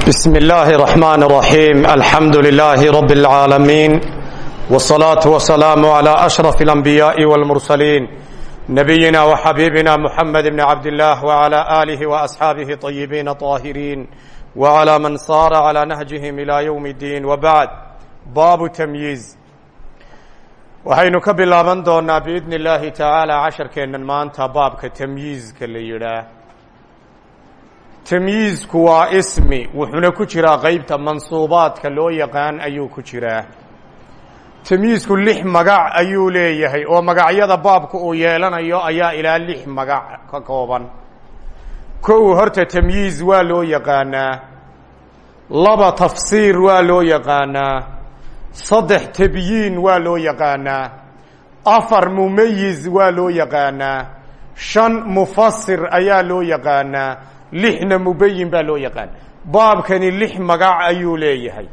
بسم الله الرحمن الرحيم الحمد لله رب العالمين والصلاة والسلام على أشرف الأنبياء والمرسلين نبينا وحبيبنا محمد بن عبد الله وعلى آله وأصحابه طيبين طاهرين وعلى من صار على نهجهم إلى يوم الدين وبعد باب تمييز waxaynu ka bilaaban doonaa biidni illaahi tacaala casharkeennan maanta baabka tamyiizka la yidhaah tamyiizku waa ismi wuxuuna ku jiraa qeybta mansuubaadka loo yaqaan ayuu ku jiraa. Tamyiizku lix magac ayuu leeyahay oo magacyada baabka uu yeelanayo ayaa ilaa lix magac ka kooban. Kow horta tamyiiz waa loo yaqaanaa laba tafsiir waa loo yaqaanaa saddex tebyiin waa loo yaqaanaa afar mumayiz waa loo yaqaanaa shan mufasir ayaa loo yaqaanaa lixna mubayin baa loo yaqaana baabkani lix magac ayuu leeyahay.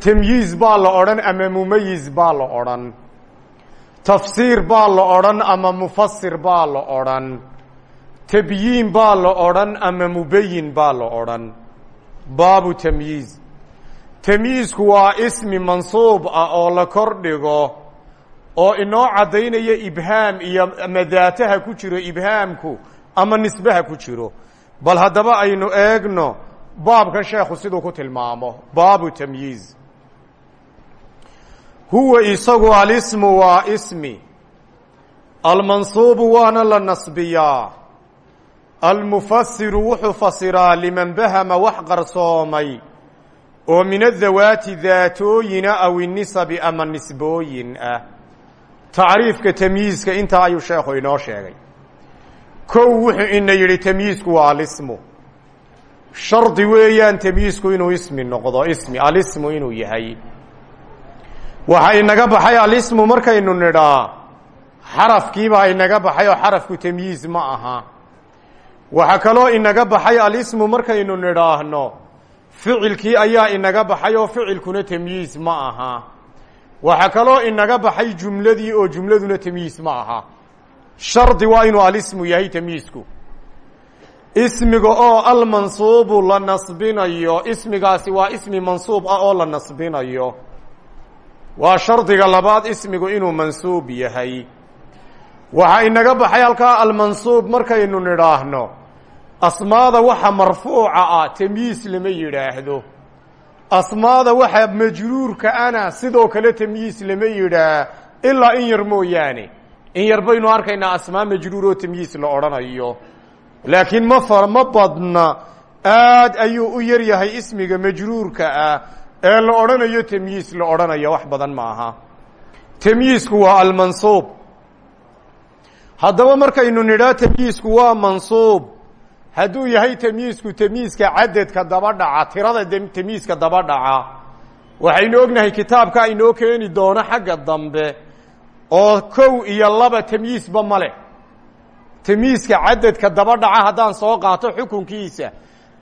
Tamyiiz baa la odhan ama mumayiz baa la odhan. Tafsiir baa la odhan ama mufasir baa la odhan. Tebyiin baa la odhan ama mubayin baa la odhan. Baabu tamyiiz tamyiizku waa ismi mansuub ah oo la kor dhigo oo inoo caddaynaya ibhaam iyo ama daataha ku jiro ibhaamku ama nisbaha ku jiro. Bal haddaba aynu eegno baabkan sheekhu siduu ku tilmaamo baabu tamyiiz. Huwa isagu alismu waa ismi. Almansuubu waana la nasbiyaa. Almufasiru wuxuu fasiraa liman bahama wax qarsoomay oo min adawaati daatooyina aw inisabi ama nisbooyin ah. Tacriifka tamyiizka intaa ayuu sheekhu inoo sheegay kow wuxuu ina yidhi tamyiizku waa alismu. Shardi weeyaan tamyiizku inuu ismi noqdo ismi alismu inuu yahay. Waxa inaga baxay alismu markaynu nidhaa xarafkiibaa inaga baxay oo xarafku tamyiiz ma aha. Waxaa kaloo inaga baxay alismu markaynu nidhaahno ficilkii ayaa inaga baxay oo ficilkuna tamyiiz ma aha. Waxaa kaloo inaga baxay jumladii oo jumladuna tamyiiz ma aha shardi waa inuu alismu yahay tamyiizku ismiga oo almansuubu la nasbinayo ismigaasi waa ismi mansuub ah oo la nasbinayo. Waa shardiga labaad ismigu inuu mansuub yahay. Waxaa inaga baxay halkaa almansuub markaynu nidhaahno asmaada waxa marfuuca ah tamyiis lama yidhaahdo. Asmaada waxa majruurka ana sidoo kale tamyiis lama yidhaah ilaa in yar mooyaane in yar baynu arkaynaa asmaa majruur oo tamyiis la odhanayo. Laakiin ma ma badna aad ayuu u yar yahay ismiga majruurka ah ee la odhanayo tamyiis la odhanayo wax badan ma aha. Tamyiisku waa almansuub. Haddaba markaynu nidhaa tamyiisku waa mansuub. Hadduu yahay tamyiisku tamyiiska cadadka daba dhaca tirada tamyiiska daba dhaca. Waxaynu ognahay kitaabka inoo keeni doono xagga dambe oo kow iyo laba tamyiisba ma leh. Tamyiiska cadadka daba dhaca haddaan soo qaato xukunkiisa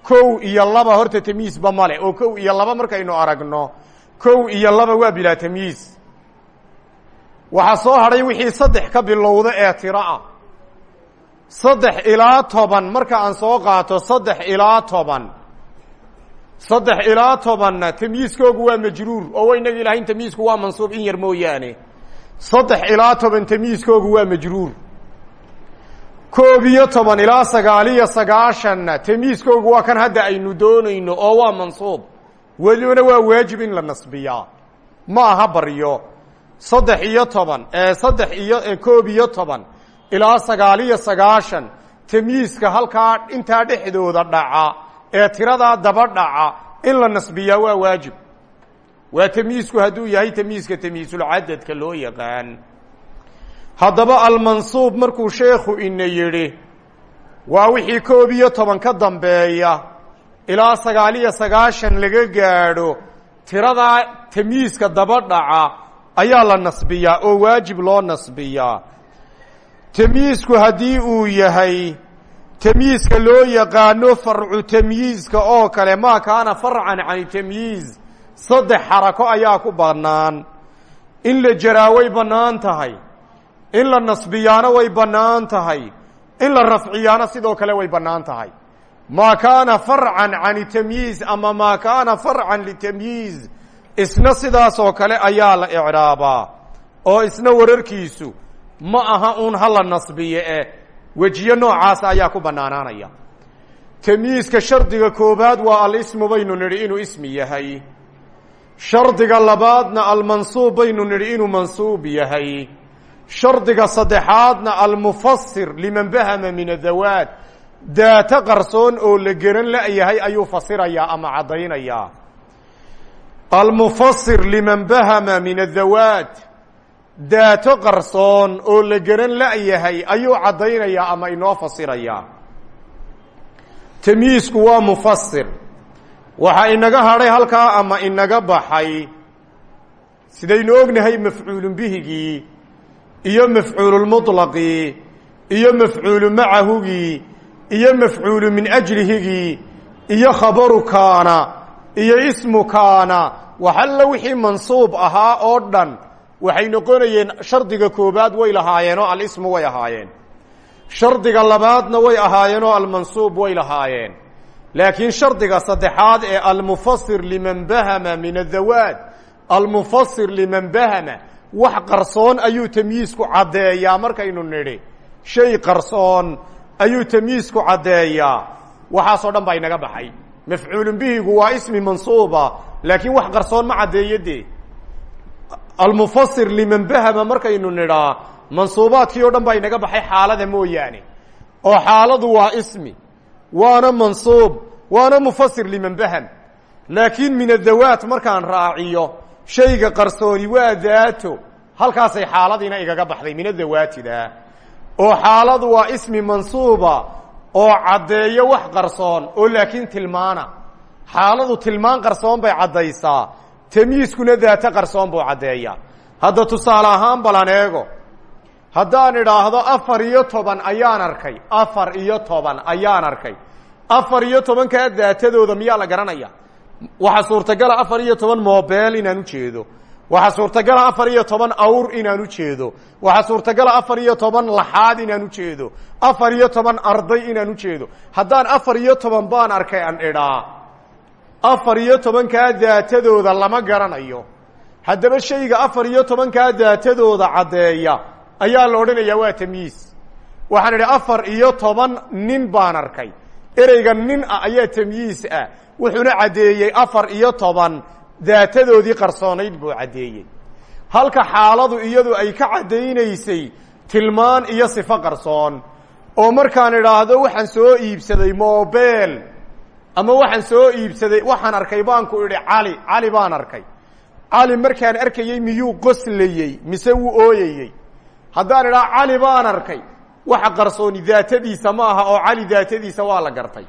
kow iyo laba horta tamyiisba ma leh oo kow iyo laba markaynu aragno kow iyo laba waa bilaa tamyiis waxaa soo hadhay wixii saddex ka bilowda ee tiro ah. Saddex ilaa toban marka aan soo qaato saddex ilaa toban. Saddex ilaa tobanna tamyiiskoogu waa majruur oo waynagi ilahayn tamyiisku waa mansuub in yar mooyaane saddex ilaa toban tamyiiskoogu waa majruur. Koob iyo toban ilaa sagaaliyo sagaashanna tamyiiskoogu waa kan hadda aynu doonayno oo waa mansuub. Welibana waa waajib in la nasbiyaa. Ma aha baryo. Saddex iyo toban saddex iyo koob iyo toban ilaa sagaaliyo sagaashan tamyiiska halkaa intaa dhexdooda dhaca ee tiradaa daba dhaca in la nasbiyaa waa waajib waa tamyiisku hadduu yahay tamyiiska tamyiisulcadadka loo yaqaan. Haddaba almansuub markuu sheekhu ina yidhi waa wixii koob iyo toban ka dambeeya ilaa sagaaliyo sagaashan laga gaadho tiradaa tamyiiska daba dhaca ayaa la nasbiyaa oo waajib loo nasbiyaa. Tamyiisku haddii uu yahay tamyiiska loo yaqaano farcu tamyiiska oo kale maa kaana farcan can tamyiiz saddex xarako ayaa ku bannaan. In la jaraa way bannaan tahay. In la nasbiyaana way bannaan tahay. In la rafciyaana sidoo kale way bannaan tahay. Maa kaana farcan can tamyiiz ama maa kaana farcan litamyiiz isna sidaasoo kale ayaa la icraabaa oo isna wararkiisu ma aha uun hala nasbiye eh wejiyo noocaasa ayaa ku bannaanaanaya. Tamyiiska shardiga koobaad waa alismu baynu nidhi inuu ismi yahay shardiga labaadna almansuub baynu nidhi inuu mansuub yahay. Shardiga saddexaadna almufasir liman bahama min adawaad daato qarsoon oo la geran la-yahay ayuu fasirayaa ama caddaynayaa almufasir liman bahama min adawaad daato qarsoon oo la geran la-yahay ayuu caddaynayaa ama inoo fasirayaa tamyiisku waa mufasir waxaa inaga hadhay halkaa ama inaga baxay. Sidaynu ognahay mafcuulun bihigii iyo mafcuululmuطlaqii iyo mafcuulu macahugii iyo mafcuulu min ajlihigii iyo khabaru kaana iyo ismu kaana. Waxalla wixii mansuub ahaa oo dhan waxay noqonayeen shardiga koobaad way lahaayeen oo alismu way ahaayeen. Shardiga labaadna way ahaayeen oo almansuub way lahaayeen laakiin shardiga saddexaad ee almufasir liman bahama min adawaad almufasir liman bahama wax qarsoon ayuu tamyiisku caddeeyaa. Markaynu nidhi shay qarsoon ayuu tamyiisku caddeeyaa. Waxaasoo dhan baa inaga baxay. Mafcuulun bihigu waa ismi mansuuba laakiin wax qarsoon ma caddeeyo dee. Almufasir liman bahama markaynu nidhaa mansuubaadkii oo dhan baa inaga baxay xaalada mooyaane. Oo xaaladu waa ismi waana mansuub waana mufasir liman baham laakiin min adawaat markaan raaciyo shayga qarsooni waa daato. Halkaasay xaaladiina igaga baxday min adawaatida oo xaaladu waa ismi mansuuba oo caddeeyo wax qarsoon oo laakiin tilmaana. Xaaladu tilmaan qarsoon bay caddaysaa tamyiiskuna daato qarsoon buu caddeeyaa. Hadda tusaale ahaan balan eego haddaan idhaahdo afar iyo toban ayaan arkay. Afar iyo toban ayaan arkay. Afar iyo tobankaa daatadooda miyaa la garanaya? Waxaa suurtagala afar iyo toban mobel inaan ujeedo waxaa suurtagala afar iyo toban awr inaan ujeedo waxaa suurtagala afar iyo toban laxaad inaan ujeedo afar iyo toban arday inaan ujeedo haddaan afar iyo toban baan arkay an idhaa. Afar iyo tobankaa daatadooda lama garanayo. Haddaba shayga afar iyo tobankaa daatadooda caddeeya ayaa la odhanayaa waa tamyiis waxaan idhi afar iyo toban nin baan arkay. Ereyga nin ah ayaa tamyiis ah. Wuxuuna caddeeyey afar iyo toban daatadoodii qarsoonayd buu caddeeyey. Halka xaaladu iyadu ay ka caddaynaysay tilmaan iyo sifo qarsoon. Oo markaan idhaahdo waxaan soo iibsaday mobel ama waxaan soo iibsaday waxaan arkay baan ku idhi cali cali baan arkay. Cali markaan arkayey miyuu qoslayey mise wuu ooyayey haddaan idhaha cali baan arkay waxa qarsooni daatadiisa ma aha oo cali daatadiisa waa la gartay.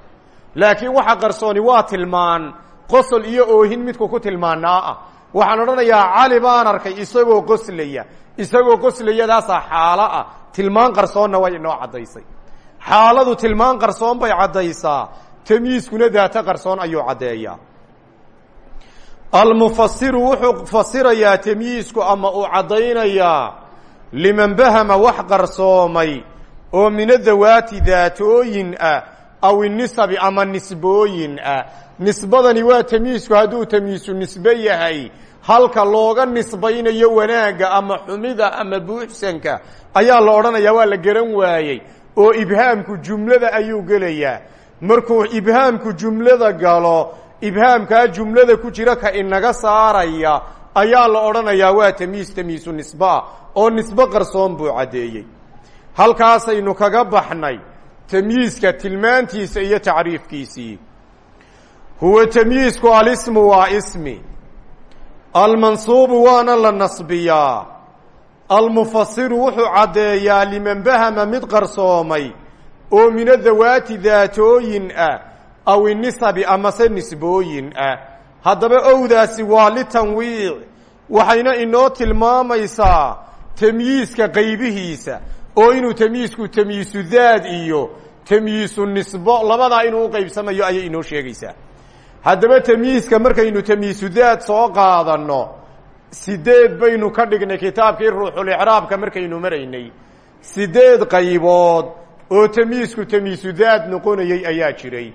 Laakiin waxa qarsooni waa tilmaan qosol iyo oohin midku ku tilmaanaa ah. Waxaan odhanayaa cali baan arkay isagoo qoslaya isagoo qoslayadaasaa xaalo ah. Tilmaan qarsoonna way inoo caddaysay. Xaaladu tilmaan qarsoon bay caddaysaa tamyiiskuna daato qarsoon ayuu caddeeyaa. Almufasiru wuxuu fasirayaa tamyiisku ama uu caddaynayaa liman bahama wax qarsoomay oo mina dawaati daatooyin ah aw inisabi ama nisbooyin ah. Nisbadani waa tamyiisku hadduu tamyiisu nisbe yahay halka looga nisbaynayo wanaagga ama xumida ama buuxsanka ayaa la odhanayaa waa la garan waayey oo ibhaamku jumlada ayuu gelayaa. Markuu ibhaamku jumlada galo ibhaamkaa jumlada ku jira ka inaga saaraya ayaa la odhanayaa waa tamyiis tamyiisu nisbaa oo nisbe qarsoon buu caddeeyey halkaasaynu kaga baxnay tamyiiska tilmaantiisa iyo tacriifkiisii. Huwa tamyiisku alismu waa ismi. Almansuubu waana la nasbiyaa. Almufasiru wuxuu caddeeyaa liman bahama mid qarsoomay oo mina dawaati daatooyin ah aw inisabi amase nisbooyin ah. Haddaba owdaasi waa litanwiic waxayna inoo tilmaamaysaa tamyiiska qaybihiisa oo inuu tamyiisku tamyiisu daad iyo tamyiisu nisbo labadaa inuu uqaybsamayo ayay inoo sheegaysaa. Haddaba tamyiiska markaynu tamyiisu daad soo qaadanno sideed baynu ka dhignay kitaabkii ruuxulicraabka markaynu maraynay. Sideed qaybood oo tamyiisku tamyiisu daad noqonayey ayaa jiray.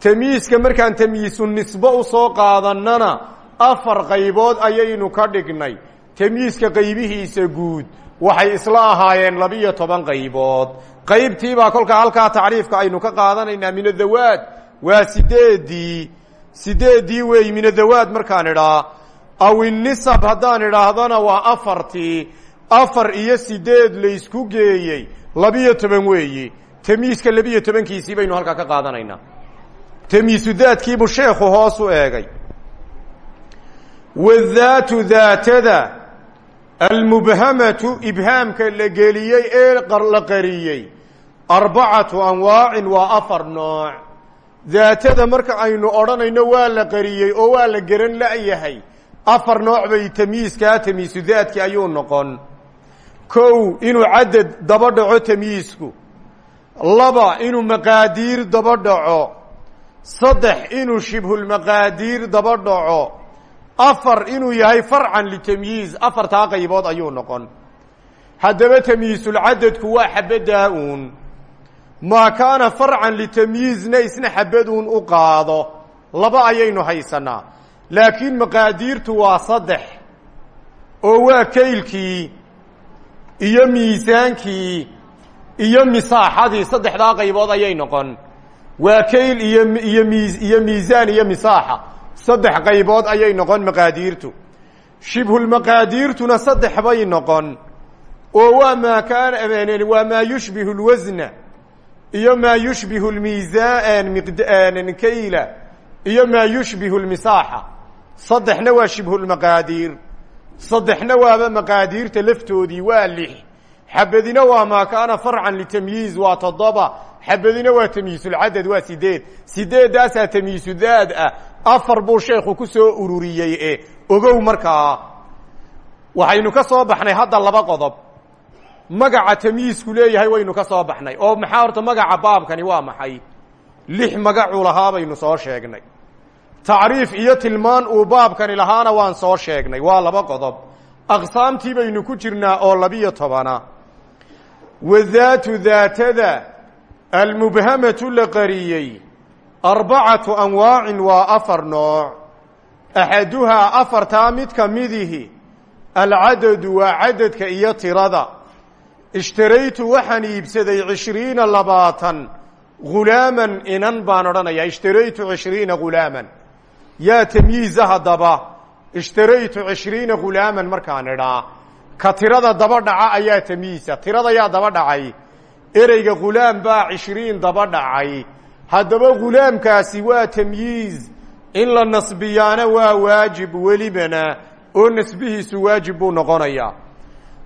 Tamyiiska markaan tamyiisu nisbo soo qaadannana afar qaybood ayaynu ka dhignay tamyiiska qaybihiisa guud. Waxay isla ahaayeen labiyo toban qaybood. Qaybtiibaa kolkaa halkaa tacriifka aynu ka qaadanaynaa min adawaad waa sideedii sideedii weey min adawaad markaan idhaa. Aw inisab haddaan idhaahdana waa afartii afar iyo sideed laysku geeyey. Labiyo toban weeyi. Tamyiiska labiyo tobankiisii baynu halkaa ka qaadanaynaa. Tamyiisu daadkiibuu sheekhu hoos u eegay. Wadaatu daatada almubhamatu ibhaamka la geliyey ee la qariyey arbacatu anwaacin waa afar nooc daatada marka aynu odhanayno waa la qariyey oo waa la geran la'yahay afar nooc bay tamyiiskaa tamyiisu daadki ayuu noqon kow inuu cadad daba dhaco tamyiisku laba inuu maqaadiir daba dhaco saddex inuu shibhulmaqaadiir daba dhaco afar inuu yahay farcan litamyiiz afartaa qaybood ayuu noqon. Haddaba tamyiisulcadadku waa xabaddaa uun maa kaana farcan litamyiizna isna xabaduun u qaado. Laba ayaynu haysanaa laakiin maqaadiirtu waa saddex oo waa kaylkii iyo miisaankii iyo misaaxadii. Saddexdaa qaybood ayay noqon. Waa kayl iyo iyo mi iyo miisaan iyo misaaxa saddex qaybood ayay noqon maqaadiirtu. Shibhulmaqaadiirtuna saddex bay noqon. Oo waa maa kaana waa maa yushbihu lwasna iyo maa yushbihu lmiisaan miqd kayla iyo maa yushbihu lmisaaxa saddexna waa shibhulmaqaadiir saddexna waaba maqaadiirta laftoodii waa lix. Xabadina waa maa kaana farcan litamyiiz waa toddoba. Xabadina waa tamyiisulcadad waa sideed. Sideeddaasaa tamyiisu daad ah afar buu sheekhu ku soo ururiyey e ogow markaa waxaynu ka soo baxnay hadda laba qodob. Magaca tamyiisku leeyahay waynu ka soo baxnay oo maxaa horta magaca baabkani waa maxay? Lix magacuu lahaa baynu soo sheegnay. Tacriif iyo tilmaan uu baabkani lahaana waan soo sheegnay waa laba qodob. Aqsaamtii baynu ku jirnaa oo labiyo tobana. Wadaatu daatada almubhamatu la qariyey arbacatu anwaacin waa afar nooc. Axaduhaa afartaa mid ka midihi. Alcadadu waa cadadka iyo tirada. Ishtaraytu waxaan iibsaday cishriina labaatan. Ghulaaman inan baan odhanayaa. Ishtaraytu cishriina ghulaaman. Yaa tamyiiza haddaba ishtaraytu cishriina ghulaaman markaan idhaa ka tirada daba dhaca ayaa tamyiisa tirada yaa daba dhacay. Ereyga ghulaam baa cishriin daba dhacay haddaba ghulaamkaasi waa tamyiiz. In la nasbiyaana waa waajib welibana oo nasbihiisu waajib buu noqonayaa.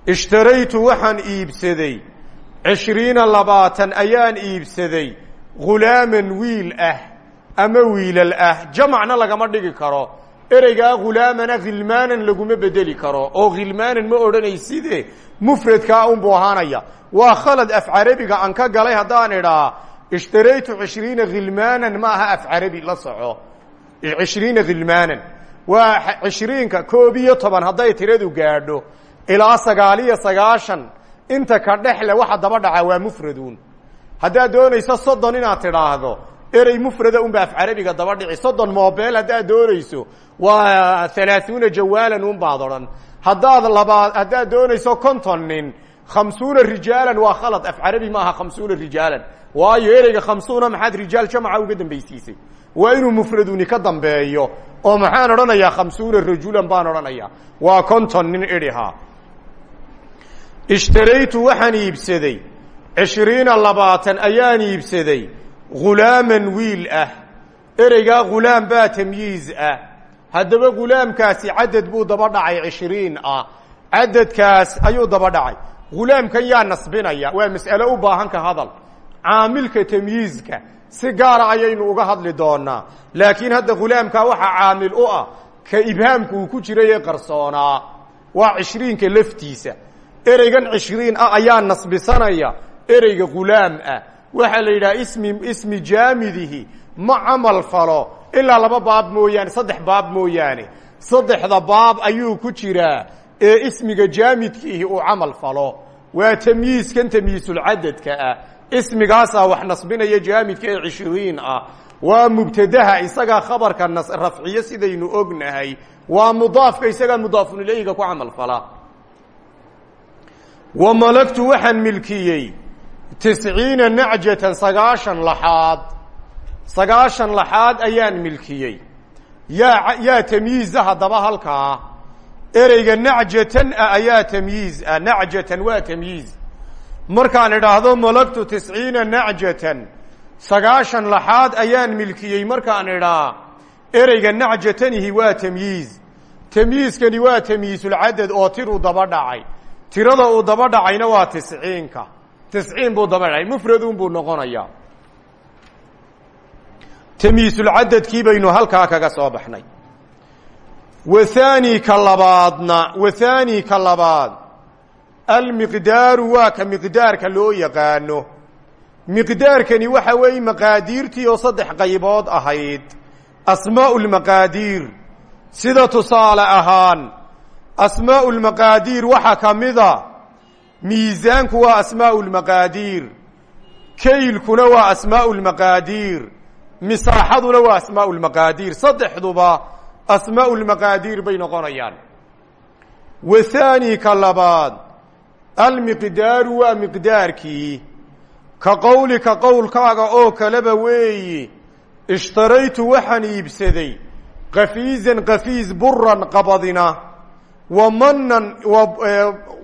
Ishtaraytu waxaan iibsaday. Cishriina labaatan ayaan iibsaday. Ghulaaman wiil ah ama wiilal ah. Jamacna lagama dhigi karo. Ereygaa ghulaamana khilmaanan laguma bedeli karo. Oo khilmaanan ma odhanayside mufradkaa unbuu ahaanaya waa khalad af carabiga aan ka galay haddaan idhaa ishtaraytu cishriina khilmaanan ma aha af carabi la soco cishriina khilmaanan waa cishriinka koob iyo toban hadday tiradu gaadho ilaa sagaaliyo sagaashan inta ka dhexle waxa daba dhaca waa mufraduun haddaad doonayso soddon inaad tidhaahdo erey mufrada unba af carabiga daba dhici soddon mobel haddaad doonayso waa halaaثuuna jawaalan un baad odhan haddaad labaad haddaad doonayso konton nin khamsuuna rijaalan waa khalad af carabi maaha khamsuuna rijaalan waayo ereyga khamsuuna maxaad rijaal jamca uga dambaysiisay? Waa inuu mufraduni ka dambeeyo oo maxaan odhanayaa khamsuuna rajulan baan odhanayaa. Waa konton nin idhihaa ishtaraytu waxaan iibsaday cishriina labaatan ayaan iibsaday ghulaaman wiil ah. Ereygaa ghulaam baa tamyiiz ah. Haddaba ghulaamkaasi cadad buu daba dhacay cishriin ah. Cadadkaas ayuu daba dhacay. Ghulaamkan yaa nasbinaya waa mas'alo u baahan ka hadal caamilka tamyiizka si gaara ayaynu uga hadli doonaa laakiin hadda ghulaamkaa waxaa caamil u ah ka ibhaamku uu ku jiray ee qarsoonaa waa cishriinka laftiisa. Ereygan cishriin ah ayaa nasbisanaya ereyga ghulaam ah. Waxaa la yidhaha ismi ismi jaamidihi ma camal falo ilaa laba baab mooyaane saddex baab mooyaane. Saddexda baab ayuu ku jiraa ee ismiga jaamidkiihi uu camal falo. Waa tamyiiskan tamyiisulcadadka ah ismigaasaa wax nasbinaya jaamidka ee cishriin ah. Waa mubtadaha isagaa khabarka rafciyo sidaynu ognahay. Waa mudaafka isagaa mudaafun ilayhiga ku camal fala. Wa malagtu waxaan milkiyey tisciina nacjatan sagaashan laxaad. Sagaashan laxaad ayaan milkiyey. Yaa yaa tamyiiza haddaba halkaa. Ereyga nacjatan ah ayaa tamyiiz ah waa tamyiiz markaan idhaahdo malagtu tisciina nacjatan sagaashan laxaad ayaan milkiyey markaan idhaa ereyga nacjatanihi waa tamyiiz. Tamyiizkani waa tamyiizulcadad oo tir daba dhacay. Tirada uu daba dhacayna waa tisciinka. Tisciin buu daba dhacay mufradun buu noqonayaa. Tamyiisulcadadkii baynu halkaa kaga soo baxnay. Wathani ka labaadna wathani ka labaad almiqdaaru waa ka miqdaarka loo yaqaano. Miqdaarkani waxa weeye maqaadiirtii oo saddex qaybood ahayd. Asmaau lmaqaadiir sida tusaale ahaan asmaau lmaqaadiir waxaa ka mida miisaanku waa asmaau lmaqaadiir kaylkuna waa asmaau lmaqaadiir misaaxaduna waa asmaau lmaqaadiir saddexduba asmaau lmaqaadiir bay noqonayaan. Wathani ka labaad almiqdaaru waa miqdaarkii. Ka qowlika qowlkaaga oo kaleba weeyi ishtaraytu waxaan iibsaday kafiizan kafiiz buran qabadina wa manan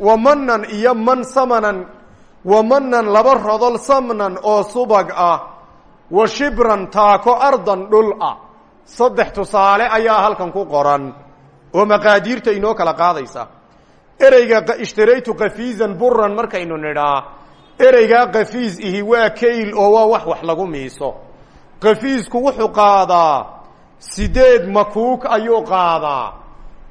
wa manan iyo man samanan wa manan laba rodol samnan oo subag ah wa shibran taako ardan dhul ah. Saddex tusaale ayaa halkan ku qoran oo maqaadiirta inoo kala qaadaysa ereyga ishtaraytu kafiizan buran markaynu nidhaa ereygaa kafiiz ihi waa kayl oo waa wax wax lagu miiso. Kafiizku wuxuu qaadaa sideed makuuk ayuu qaadaa.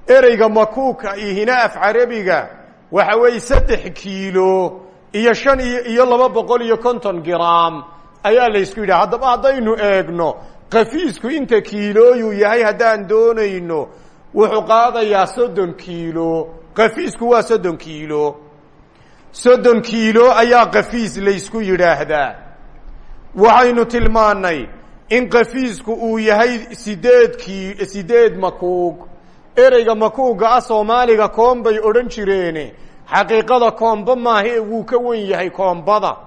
Ereyga makuuka ihina af carabiga waxa weeye saddex kiilo iyo shan iyo iyo laba boqol iyo konton gram ayaa laysku yidhaha haddaba haddaynu eegno kafiisku inta kiilooyuu yahay haddaan doonayno wuxuu qaadayaa soddon kiilo kafiisku waa soddon kiilo. Soddon kiilo ayaa kafiis laysku yidhaahdaa. Waxaynu tilmaannay in kafiisku uu yahay sideed ki sideed makuug. Ereyga makuuga ah soomaaliga koon bay odhan jireene. Xaqiiqada koomba maahe wuu ka wen yahay koombada.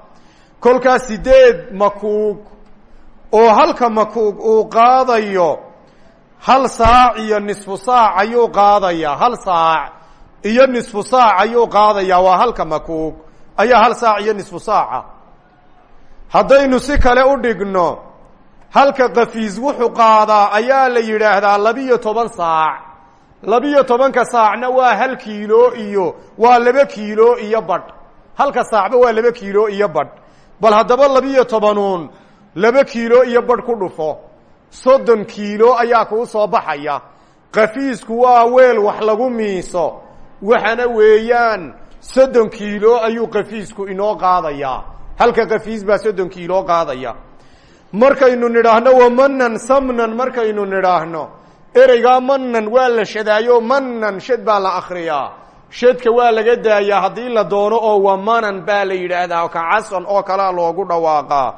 Kolkaas sideed makuug. Oo halka makuug uu qaadayo hal saac iyo nisfu saac ayuu qaadayaa hal saac iyo nisfu saac ayuu qaadayaa waa halka makuug. Ayaa hal saac iyo nisfu saaca haddaynu si kale u dhigno halka kafiis wuxuu qaadaa ayaa la yidhaahdaa labiyo toban saac. Labiyo tobanka saacna waa hal kiilo iyo waa laba kiilo iyo badh. Halka saacba waa laba kiilo iyo badh. Bal haddaba labiyo tobanuun laba kiilo iyo badh ku dhufo soddon kiilo ayaa kuu soo baxaya. Kafiisku waa weel wax lagu miiso. Waxana weeyaan soddon kiilo ayuu kafiisku inoo qaadayaa halka kafiis baa soddon kiilo qaadaya. Markaynu nidhaahno wamanan samnan markaynu nidhaahno ereygaa manan waa la shadaayo manan shad baa la akriyaa shadka waa laga daayaa haddii la doono oo wamanan baa la yidhaahdaa ka casan oo kalea loogu dhawaaqaa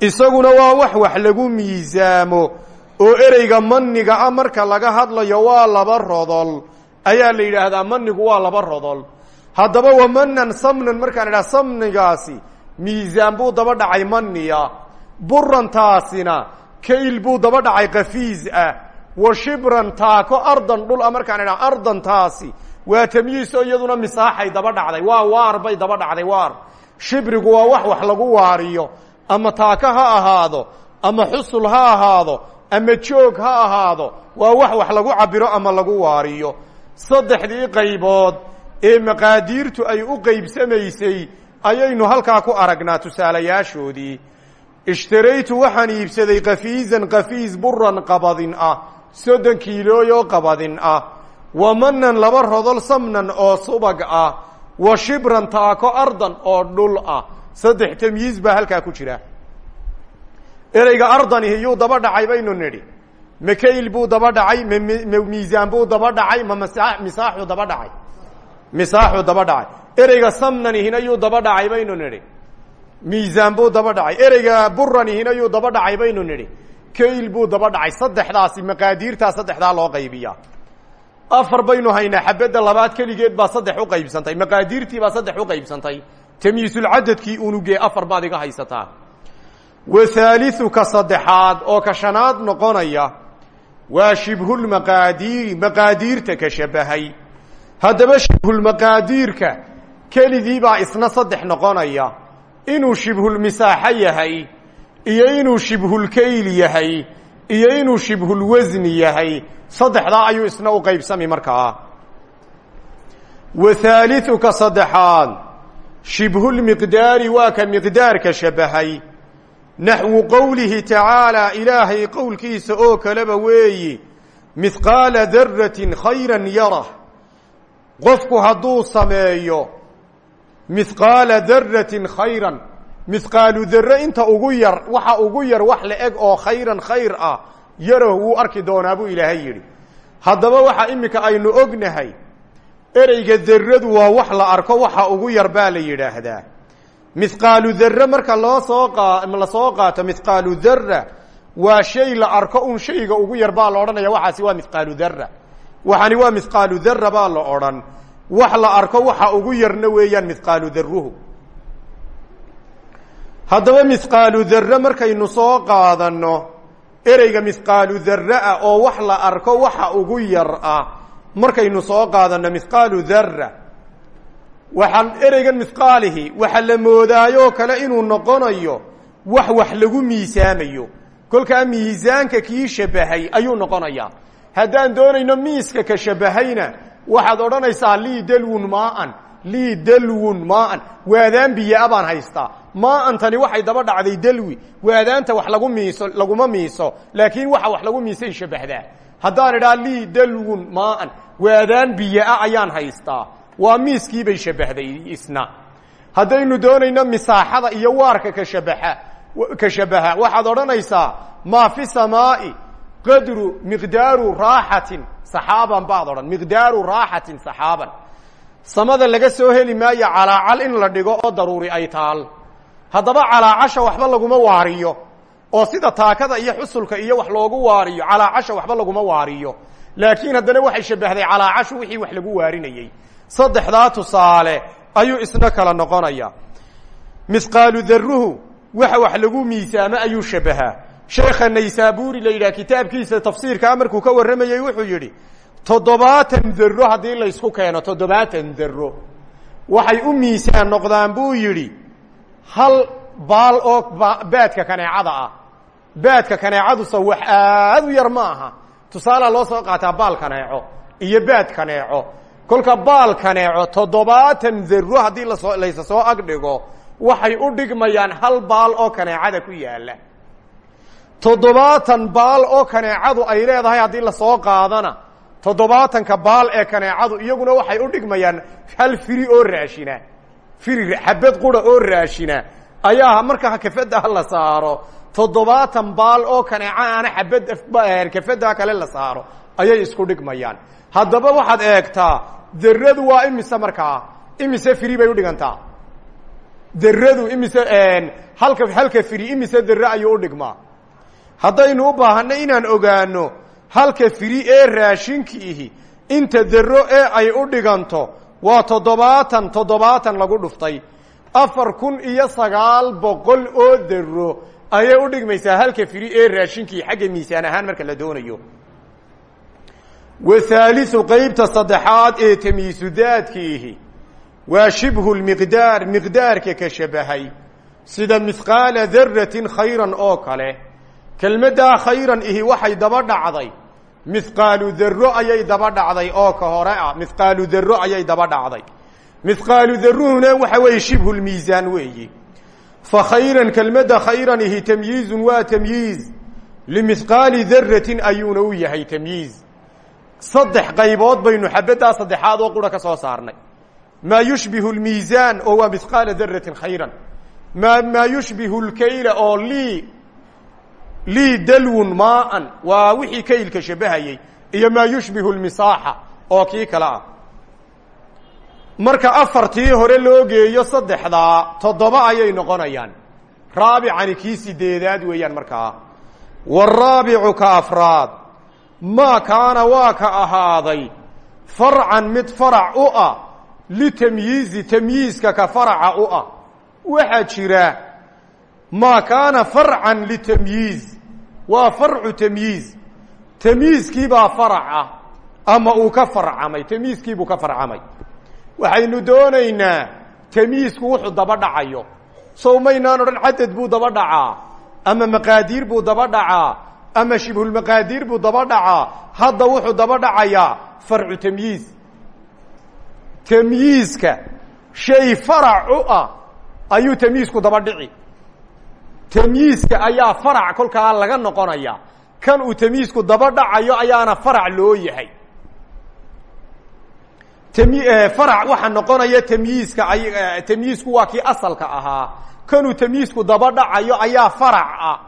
isaguna waa wax wax lagu miisaamo oo ereyga maniga ah marka laga hadlayo waa laba rodol. Ayaa la yidhaahdaa manigu waa laba rodol. Haddaba wamanan samnan markaan idhaha samnigaasi miisaan buu daba dhacay maniya burantaasina kayl buu daba dhacay kafiis ah. Wa shibran taako ardan dhul a markaan idhaha ardantaasi. Waa tamyiis oo iyaduna misaaxay daba dhacday waa waar bay daba dhacday waar. Shibrigu waa wax wax lagu waariyo ama taako ha ahaado ama xusul ha ahaado ama joog ha ahaado waa wax wax lagu cabiro ama lagu waariyo. Saddexdii qaybood ee maqaadiirtu ay u qaybsamaysay ayaynu halkaa ku aragnaa tusaalayaashoodii. Ishtaraytu waxaan iibsaday kafiizan kafiis buran qabadin ah soddon kiilooyoo qabadin ah. Wa manan laba rodol samnan oo subag ah wa shibran taako ardan oo dhul ah saddex tamyiiz baa halkaa ku jira. Ereyga ardani yuu daba dhacay baynu nidhi. Makayl buu daba dhacay m miisaan buu daba dhacay ma misaaxuu daba dhacay. Misaaxuu daba dhacay. Ereyga samnanihina yuu daba dhacay baynu nidhi. Miisaan buu daba dhacay. Ereyga buranihina yuu daba dhacay baynu nidhi. Kayl buu daba dhacay. Saddexdaasi maqaadiirtaa saddexdaa loo qaybiyaa. Afar baynu haynaa xabadda labaad keligeed baa saddex u qaybsantay. Maqaadiirtii baa saddex u qaybsantay tamyiisulcadadkii unugee afar baad iga haysataa. Wa haaliuka saddexaad oo ka shanaad noqonaya waa shibhulmaqaadiiri maqaadiirta ka shabahay. Haddaba shibhulmaqaadiirka keligiibaa isna saddex noqonaya inuu shibhulmisaaxo yahay iyo inuu shibhulkayl yahay iyo inuu shibhulwasni yahay saddexdaa ayuu isna u qaybsami markaa. Wa haaliuka saddexaad shibhulmiqdaari waa ka miqdaarka shabahay. Naxwu qowlihi tacaalaa ilaahay qowlkiisa oo kaleba weeyi mihqaala daratin khayran yarah. Qofku hadduu sameeyo mihqaala daratin khayran. Mihqaalu dare inta ugu yar waxa ugu yar wax la eg oo khayran khayr ah yarow wuu arki doonaa buu ilaahay yidhi. Haddaba waxa iminka aynu ognahay ereyga daradu waa wax la arko waxa ugu yar baa la yidhaahdaa. Mihqaalu dare marka loo soo qa la soo qaato mihqaalu dara waa shay la arko un shayga ugu yar baa la odhanaya waxaasi waa mihqaalu dara waxani waa mihqaalu dara baa la odhan. Wax la arko waxa ugu yarna weeyaan mihqaalu daruhu haddaba mihqaalu dare markaynu soo qaadanno ereyga mihqaalu dare oo wax la arko waxa ugu yar ah markaynu soo qaadanno mihqaalu dara waxaan ereygan mihqaalihi waxa la moodaayoo kale inuu noqonayo wax wax lagu miisaamayo. Kolkaa miisaanka kii shabahay ayuu noqonayaa. Haddaan doonayno miiska ka shabahayna waxaad odhanaysaa lii dalwun maaan lii dalwun maaan waadaan biyaa baan haystaa. Maantani waxay daba dhacday dalwi. Waadaanta wax lagu miiso laguma miiso laakiin waxa wax lagu miisay shabahdaa haddaan idhaa lii dalwun maaan waadaan biyaa ayaan haystaa. Waa miiskiibay shabahday isna. Haddaynu doonayno misaaxada iyo waarka ka shabaxa ka shabaha. Waxaad odhanaysaa maa fi samaai qadru miqdaaru raaxatin saxaaban baad odhan. Miqdaaru raaxatin saxaaban. Samada laga soo heli maayo calaacal in la dhigo oo daruuri ay taal. Haddaba calaacasha waxba laguma waariyo oo sida taakada iyo xusulka iyo wax loogu waariyo calaacasha waxba laguma waariyo. Laakiin haddana waxay shabahday calaacashu wixii wax lagu waarinayey. Saddexdaa tusaale ayuu isna kala noqonaya. Misqaalu daruhu waxa wax lagu miisaamo ayuu shabahaa. Sheekha naysaburi la yidhaha kitaabkiisa tafsiirkaa markuu ka warramayey wuxuu yidhi toddobaatan daro haddii laysku keeno toddobaatan daro waxay u miisaan noqdaan buu yidhi hal baal oo baadka kaneecada ah baadka kaneecadusa wax aad u yar ma aha. Tusaalaa loo soo qaataa baal kaneeco iyo baad kaneeco. Kolka baal kaneeco toddobaatan daro haddii la soo laysa soo agdhigo waxay u dhigmayaan hal baal oo kaneecada ku yaalla toddobaatan baal oo kaneecadu ay leedahay haddii la soo qaadana toddobaatanka baal ee kaneecadu iyaguna waxay u dhigmayaan hal firi oo raashina. Firi xabad qura oo raashina. Ayaa markaa kafadda la saaro toddobaatan baal oo kaneeco aana xabad kafadda kale la saaro ayay isku dhigmayaan. Haddaba waxaad eegtaa deradu waa imise markaa imise firi bay udhigantaa deradu imise halka halka firi imise dere ayuu udhigmaa haddaynu u baahanno inaan ogaano halka firi ee raashinkiihi inta dero ee ay u dhiganto waa toddobaatan toddobaatan lagu dhuftay. Afar kun iyo sagaal boqol oo dero ayay u dhigmaysaa halka firi ee raashinkii xagga miisaan ahaan marka la doonayo. Wa haaliu qeybta saddexaad ee tamyiisudaadkiihi waa shibhu lmiqdaar miqdaarka ka shabahay. Sida mihqaala daratin khayran oo kale. Kelmaddaa khayran ihi waxay daba dhacday. Mihqaalu daro ayay daba dhacday oo ka hore ah mihqaalu daro ayay daba dhacday. Mihqaalu daruhuna waxa weeye shibhu lmiisaan weeyi fa khayran kelmadda khayran ihi tamyiizun waa tamyiiz limihqaali daratin ayuuna u yahay tamyiiz saddex qaybood baynu xabaddaa saddexaad oo qura ka soo saarnay maa yushbihu lmiisaan oo waa mihqaala daratin khayran ma maa yushbihu lkayla oo lii lii dalwun maaan waa wixii kaylka shabahayey iyo maa yushbihu lmisaaxa oo kii kale ah marka afartii hore loo geeyo saddexdaa toddoba ayay noqonayaan. Raabicani kii sideedaad weeyaan markaa waaraabicu ka afraad. Maa kaana waa ka ahaaday. Farcan mid farac u ah. Litamyiizi tamyiizka ka faraca u ah. Waxaa jira maa kaana farcan litamyiiz waa farcu tamyiiz. Tamyiizkiibaa farac ah ama uu ka farcamay. Tamyiizkiibuu ka farcamay waxaynu doonaynaa tamyiizku wuxuu daba dhacayo. Sow maynaan odhan cadad buu daba dhacaa ama maqaadiir buu daba dhacaa ama shibhulmaqaadiir buu daba dhacaa hadda wuxuu daba dhacayaa farcu tamyiiz tamyiizka shay farac u ah ayuu tamyiizku daba dhici. Tamyiizka ayaa farac kolkaa laga noqonaya kan uu tamyiizku daba dhacayo ayaana farac loo yahay farac waxaa noqonaya tamyiizka tamyiizku waa kii asalka ahaa. Kanuu tamyiizku daba dhacayo ayaa farac ah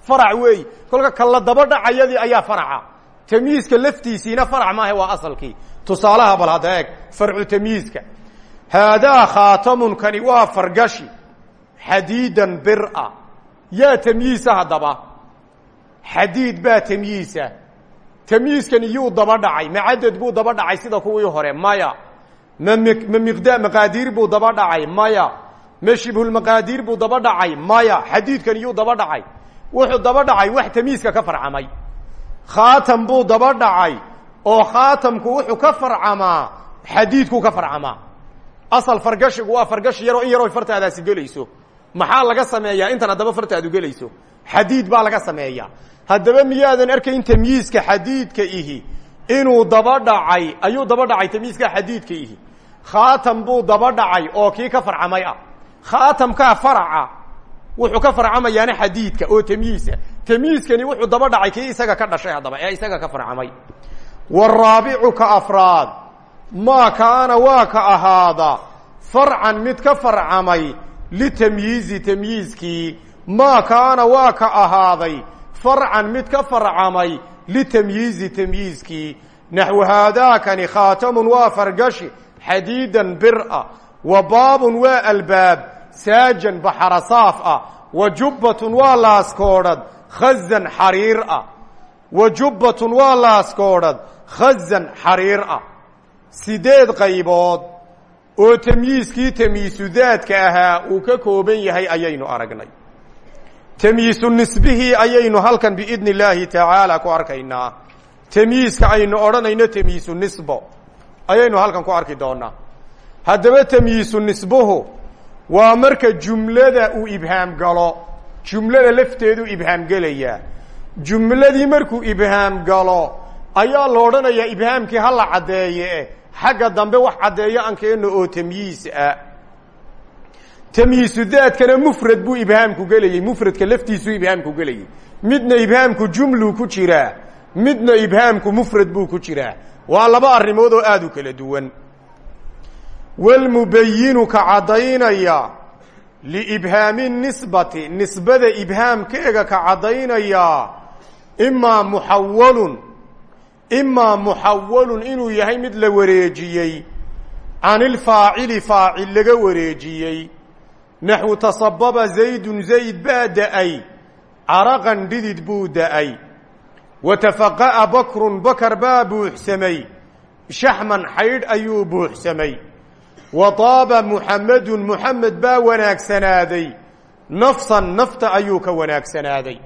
farac weey kolka kala daba dhacayadii ayaa faraca. Tamyiizka laftiisiina farac maaha waa asalkii. Tusaalaha bal hadda eeg farcu tamyiizka haadaa khaatamun kani waa fargashi. Xadiidan bira. Yaa tamyiisa haddaba. Xadiid baa tamyiisa tamyiiskani yuu daba dhacay ma cadad buu daba dhacay sida kuwii hore maya. Ma ma miqda maqaadiir buu daba dhacay maya. Ma shibhulmaqaadiir buu daba dhacay maya. Xadiidkani yuu daba dhacay. Wuxuu daba dhacay wax tamyiiska ka farcamay. Khaatam buu daba dhacay oo khaatamku wuxuu ka farcamaa xadiidkuu ka farcamaa. Asal fargashigu waa fargashi yaroo in yaroo fartaadaasi gelayso. Maxaa laga sameeyaa? Intan haddaba fartaadu gelayso. Xadiid baa laga sameeyaa haddaba miyaadan arkayn tamyiiska xadiidka ihi inuu daba dhacay ayuu daba dhacay tamyiiska xadiidka ihi. Khaatam buu daba dhacay oo kii ka farcamay ah. Khaatamkaa faraca wuxuu ka farcamayaana xadiidka oo tamyiisa tamyiiskani wuxuu daba dhacay kii isaga ka dhashay haddaba ee isaga ka farcamay. Waraabicu ka afraad maa kaana waa ka ahaada farcan mid ka farcamay litamyiizi tamyiizkii maa kaana waa ka ahaaday farcan mid ka farcamay litamyiizi tamyiizkii. Naxwu haadaakani khaatamun waa fargashi xadiidan bir-a wa baabun waa albaab saajan baxarasaaf ah wa jubbatun waa laaskoodhad khazan xariir ah wa jubbatun waa laaskoodhad khazan xariir ah sideed qaybood oo tamyiiskii tamyiisudaadka ahaa uu ka kooban yahay ayaynu aragnay tamyiisu nisbihii ayaynu halkan biidni illaahi tacaala ku arkaynaa. Tamyiiska aynu odhanayno tamyiisu nisbo. Ayaynu halkan ku arki doonaa haddaba tamyiisu nisbuhu waa marka jumlada uu ibhaam galo. Jumlada lafteedu ibhaam gelayaa. Jumladii markuu ibhaam galo ayaa la odhanayaa ibhaamkii ha la caddeeye. Xagga dambe wax caddeeyo aan keeno oo tamyiis ah tamyiisu daadkana mufrad buu ibhaamku gelayey mufradka laftiisuu ibhaamku gelayey midna ibhaamku jumluu ku jiraa midna ibhaamku mufrad buu ku jiraa waa laba arrimood oo aada u kala duwan. Walmubayinu ka caddaynaya liibhaami nisbati nisbada ibhaamkeega ka caddaynaya imaa muxawalun imaa muxawalun inuu yahay mid la wareejiyey can ilfaacili faacil laga wareejiyey naxwu tasababa zaydun zayd baa da'ay caraqan dhidid buu da'ay wa tafaqa'a bakrun bakar baa buuxsamay shaxman xaydh ayuu buuxsamay wa taaba muxamedun muxamed baa wanaagsanaaday nafsan nafta ayuu ka wanaagsanaaday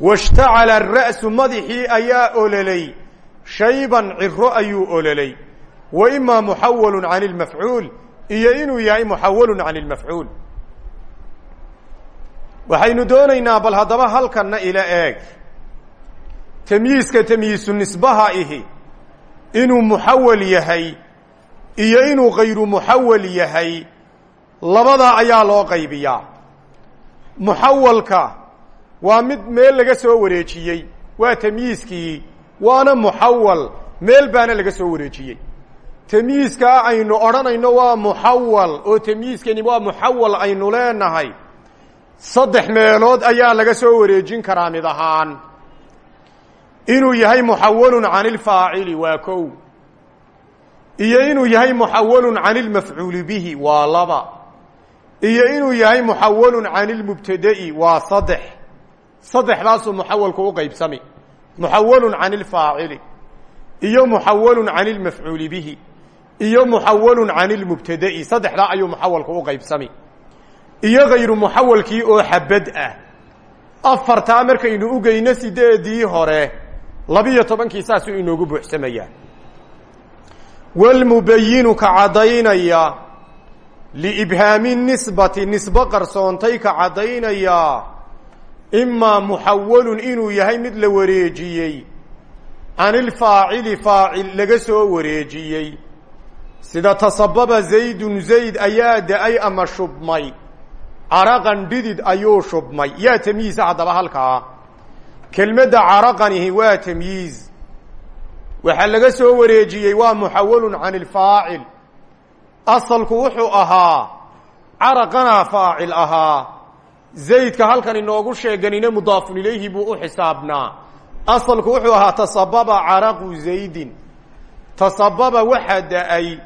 washtacala ara'su madaxii ayaa ololay shayban ciro ayuu ololay wa imaa muxawalun can ilmafcuul iyo inuu yahay muxawalun can ilmafcuul waxaynu doonaynaa bal haddaba halkanna ila eeg. Tamyiiska tamyiisu nisbaha ihi inuu muxawal yahay iyo inuu kayru muxawal yahay labadaa ayaa loo qaybiyaa. Muxawalka waa mid meel laga soo wareejiyey waa tamyiiskii waana muxawal meel baana laga soo wareejiyey. Tamyiiskaa aynu odhanayno waa muxawal oo tamyiiskani waa muxawal aynu leenahay saddex meelood ayaa laga soo wareejin karaa mid ahaan. Inuu yahay muxawalun can ilfaacili waa kow. Iyo inuu yahay muxawalun can ilmafcuuli bihi waa laba. Iyo inuu yahay muxawalun can ilmubtada'i waa saddex. Saddexdaasuu muxawalku u qaybsami. Muxawalun can ilfaacili iyo muxawalun can ilmafcuuli bihi. Iyo muxawalun can ilmubtada'i saddexdaa ayuu muxawalku u qaybsami iyo hayru muxawalkii oo xabad ah. Afartaa markaynu u geyno sideedii hore. Labiyo tobankii saasuu inoogu buuxsamayaa walmubayinu ka caddaynaya liibhaami nisbati nisbo qarsoontay ka caddaynaya imaa muxawalun inuu yahay mid la wareejiyey. Can ilfaacili faacil laga soo wareejiyey. Sida tasababa zaydun zayd ayaa da'ay ama shubmay caraqan dhidid ayuu shubmay. Yaa tamyiisa haddaba halkaa. Kelmadda caraqanihi waa tamyiiz waxaa laga soo wareejiyey waa muxawalun can ilfaacil asalku wuxuu ahaa caraqanaa faacil ahaa. Zaydka halkan inoogu sheeganina mudaafun ilayhi buu u xisaabnaa. Asalku wuxuu ahaa tasababa caraqu zaydin. Tasababa waxaa da'ay.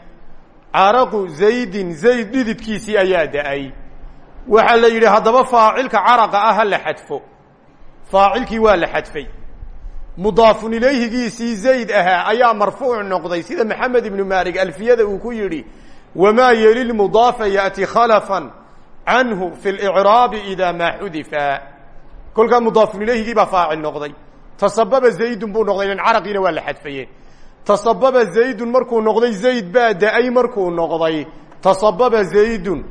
Caraqu zaydin zayd dhididkiisii ayaa da'ay waxaa la yidhi haddaba faacilka caraqa ah ha la xadfo. Faacilkii waa la xadfay. Mudaafun ilayhigiisii zayd ahaa ayaa marfuuc noqday. Sida maxamed ibnu maalig alfiyada uu ku yidhi wamaa yeli lmudaafa yaأti khalafan canhu fi lcraabi idaa maa xudifa. Kolkaa mudaafun ilayhigii baa faacil noqday. Tasababa zaydun buu noqday ilan caraqiina la xadfaye tasababa zaydun markuu noqday zayd baa da'ay markuu noqday. Tasababa zaydun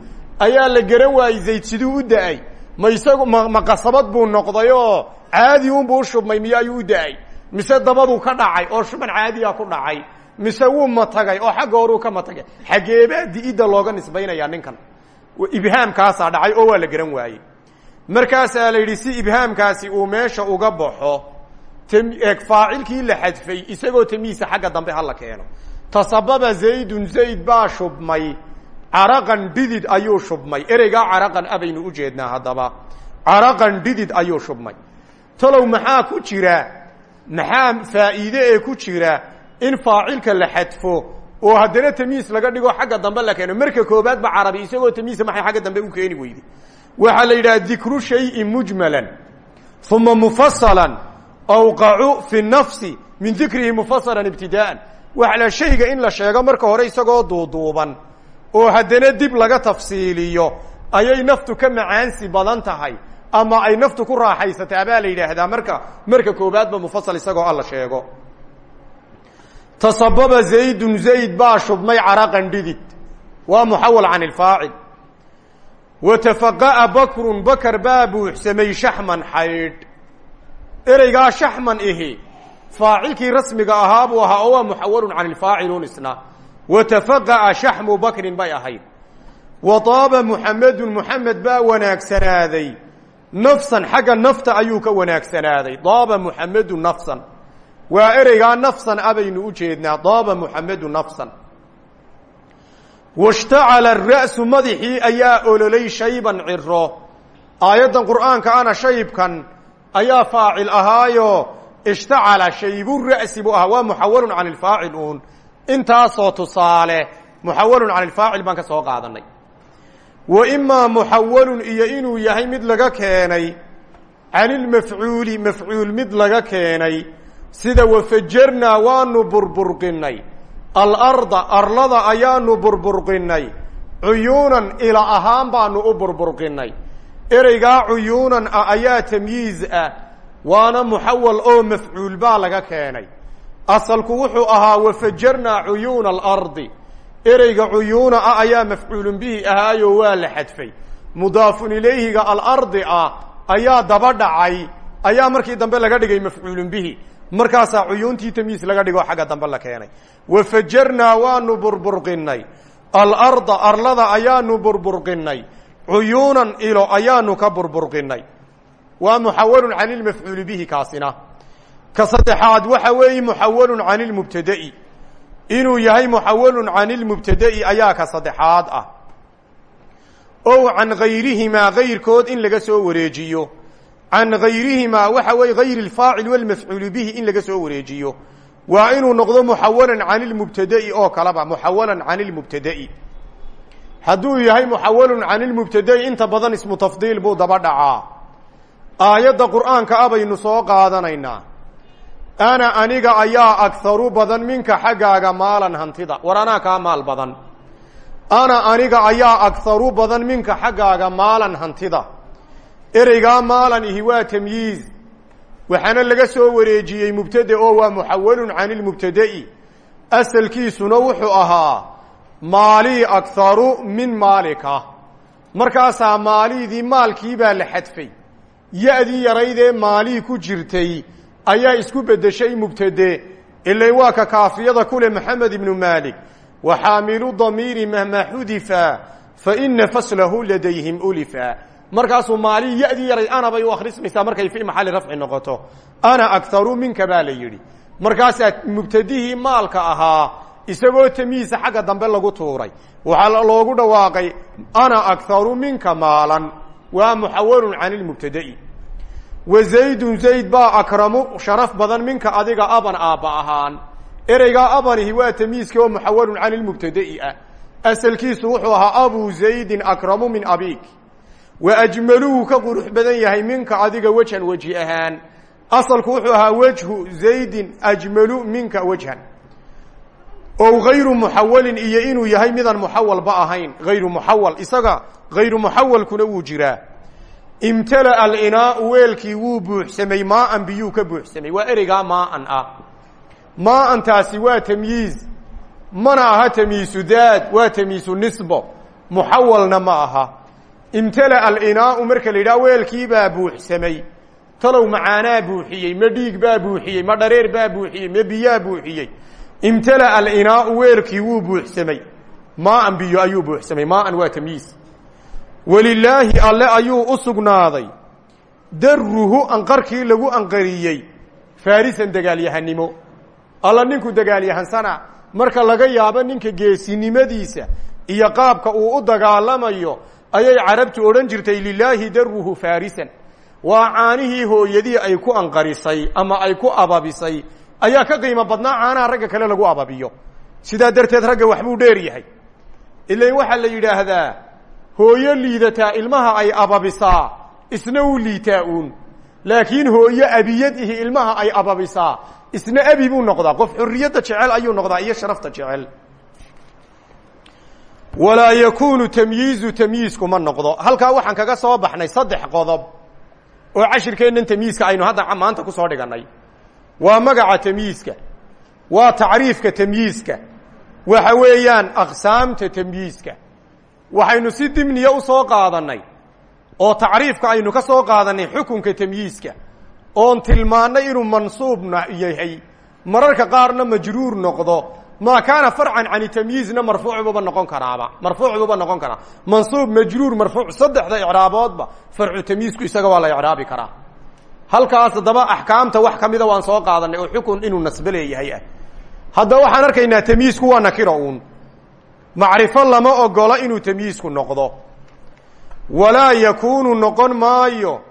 ayaa la garan waayey zayd siduu u da'ay. Ma isagu ma ma qasabad buu noqday oo caadi unbuu u shubmay miyo u da'ay? Mise dabaduu ka dhacay oo shuban caadiya ku dhacay? Mise wuu matagay oo xagga horuu ka matagay xageebaa di-idda looga nisbaynayaa ninkan. Ibhaamkaasaa dhacay oo waa la garan waayey. Markaasaa la yidhi si ibhaamkaasi uu meesha uga baxo faacilkii la xadfay isagoo tamiisa xagga dambe hala keeno. Tasababa zaydun zayd baa shubmay caraqan dhidid ayuu shubmay. Ereygaa caraqan abaynu u jeednaa haddaba. Caraqan dhidid ayuu shubmay. Talow maxaa ku jira? Maxaa faa'iide ee ku jira in faacilka la xadfo oo haddana tamiis laga dhigo xagga dambe la keeno? Marka koobaad ba carabi isagoo tamiisa maxay xagga dambe u keeni weyday waxaa la yidhaha dikru shayin mujmalan uma mufasalan awqacu fi nafsi min dikrihi mufasalan ibtidaa'an waxa la shayga in la sheego marka hore isagoo duuduuban oo haddana dib laga tafsiiliyo ayay naftu ka macaansi badan tahay ama ay naftu ku raaxaysatay abaa la yidhaahdaa. Marka marka koobaadba mufasal isagoo alla sheego. Tasababa zaydun zayd baa shubmay caraqan dhidid. Waa muxawal can ilfaacil. Wa tafaqa'a bakrun bakar baa buuxsamay shaxman xaydh ereygaa shaxman ihi faacilkii rasmiga ahaa buu ahaa oo waa muxawalun can ilfaacilun isna wa tafaqa'a shaxmu bakrin bay ahayd wa taaba muxamedun muxamed baa wanaagsanaaday nafsan xagga nafta ayuu ka wanaagsanaaday daaba muxamedu nafsan waa ereygaa nafsan abaynu u jeednaa daaba muxamedu nafsan washtacala ra'su madaxii ayaa ololay shayban ciro aayaddan qur'aanka ana shaybkan ayaa faacil ahaayo ishtacala shaybu ra'si buu ahaa waa muxawalun can ilfaacil uun intaasoo tusaale muxawalun can ilfaacil baan ka soo qaadanay. Wa imaa muxawalun iyo inuu yahay mid laga keenay can ilmafcuuli mafcuul mid laga keenay sida wafajarnaa waanu burburqinay alarda arlada ayaanu burburqinay cuyuunan ila ahaan baanu u burburqinay ereygaa cuyuunan ah ayaa tamyiiz ah waana muxawal oo mafcuul baa laga keenay asalku wuxuu ahaa wafajarnaa cuyuuna alardi. Ereyga cuyuuna ah ayaa mafcuulun bihi ahaayo waa la xadfay. Mudaafun ilayhiga alardi ah ayaa daba dhacay ayaa markii dambe laga dhigay mafcuulun bihi. Markaasaa cuyuuntii tamyiis laga dhigo xagga dambe la keenay. Wafajarnaa waanu burburqinay alarda arlada ayaanu burburqinay cuyuunan ilo ayaanu ka burburqinay waa muxawalun can ilmafcuuli bihi kaasina ka saddexaad waxa weeye muxawalun can ilmubtada'i inuu yahay muxawalun can ilmubtada'i ayaa ka saddexaad ah. Ow can gayrihimaa gayrkood in laga soo wareejiyo. Can gayrihimaa waxa weeye gayr alfaacil walmafcuuli bihi in laga soo wareejiyo. Waa inuu noqdo muxawalan can ilmubtada'i oo kaleba muxawalan can ilmubtada'i hadduu yahay muxawalun can ilmubtada'i inta badan ismu tafdiil buu daba dhacaa. Aayadda qur'aanka a baynu soo qaadanaynaa ana aniga ayaa agharu badan minka xaggaaga maalan hantida. War anaa maal badan. Ana aniga ayaa agharu badan minka xaggaaga maalan hantida. Ereygaa maalan ihi waa tamyiiz. Waxaana laga soo wareejiyey mubtade oo waa muxawalun can ilmubtada'i asalkiisuna wuxuu ahaa maalii agharu min maalika. Markaasaa maaliidii maalkii baa la xadfay. Ya-dii yaraydee maalii ku jirtay ayaa isku beddeshay mubtade ilay waa ka kaafiyada kule maxamed ibnu wa xaamilu damiiri mahma xudifa fa ina faslahu ladayhim ulifa. Markaasuu maalii ya-dii yaray ana bay u akhrismaysaa markay fii maxalli rafci noqoto. Ana agharu minka baa la yidhi. Markaasaa mubtadihii maalka ahaa isagoo tamiisa xagga dambe lagu tuuray. Waxaa loogu dhawaaqay ana agharu minka maalan. Waa muxawalun can ilmubtada'i wa zaydun zayd baa akramu sharaf badan minka adiga aban aabba ahaan. Ereygaa abanihi waa tamiiska oo muxawalun can ilmubtada'i ah. Asalkiisu wuxuu ahaa abu zaydin akramu min abik wa ajmaluhu ka qurux badan yahay minka adiga wejhan weji ahaan. Asalku wuxuu ahaa wejhu zaydin ajmalu minka wejhan o hayru muxawalin iyo inuu yahay midaan muxawalba ahayn. Hayru muxawal imtala alinaau weelkii wuu buuxsamay maaan biyuu ka buuxsamay. Waa ereygaa maaan ah. Maantaasi waa tamyiiz. Mana aha tamyiisu daad waa tamyiisu nisbo. Muxawalna ma aha. Imtala alinaau marka la yidhaha weelkii baa buuxsamay. Talow macaanaa buuxiyey ma dhiig baa buuxiyey ma dhareer baa buuxiyey ma biyaa buuxiyey. Imtala alinaau weelkii wuu buuxsamay. Maaan biyo ayuu buuxsamay. Maaan waa tamyiis walilaahi alle ayuu u sugnaaday. Daruhu anqarkii lagu anqariyey. Faarisan dagaalyahanimo. Alla ninku dagaalyahansana marka laga yaabo ninka geesinimadiisa iyo qaabka uu u dagaalamayo ayay carabtu odhan jirtay lilaahi daruhu faarisan waa caanihii hooyadii ay ku anqarisay ama ay ku ababisay. Ayaa ka qiimo badnaa caanaha ragga kale lagu ababiyo. Sidaa darteed ragga waxbuu dheer yahay. Ilan waxaa la yidhaahdaa hooyo liidataa ilmaha ay ababisaa isna u liitaa uun. Laakiin hooyo abiyad ihi ilmaha ay ababisaa isna abi buu noqdaa. Qof xurriyadda jecel ayuu noqdaa iyo sharafta jecel. Walaa yakuunu tamyiizu tamyiisku ma noqdo. Halkaa waxaan kaga soo baxnay saddex qodob oo cashirkeennan tamyiiska aynu hadda maanta ku soo dhigannay. Waa magaca tamyiiska waa tacriifka tamyiiska waxa weeyaan aqsaamta tamyiiska waxaynu si dimniya u soo qaadannay oo tacriifka aynu ka soo qaadannay xukunka tamyiiska oon tilmaannay inuu mansuubna yahay. Mararka qaarna majruur noqdo. Maa kaana farcan cani tamyiizna marfuuc noqon karaaba. Marfuuc noqon karaa mansuub majruur marfuuc saddexda icraaboodba farcu tamyiisku isaga waa la icraabi karaa. Halkaas haddaba axkaamta wax ka mida waan soo qaadanay oo xukun inuu nasbe leeyahay ah. Haddaba waxaan arkaynaa tamyiisku waa nakiro uun macrifo lama ogola inuu tamyiisku noqdo. Walaa yakuunu noqon maayo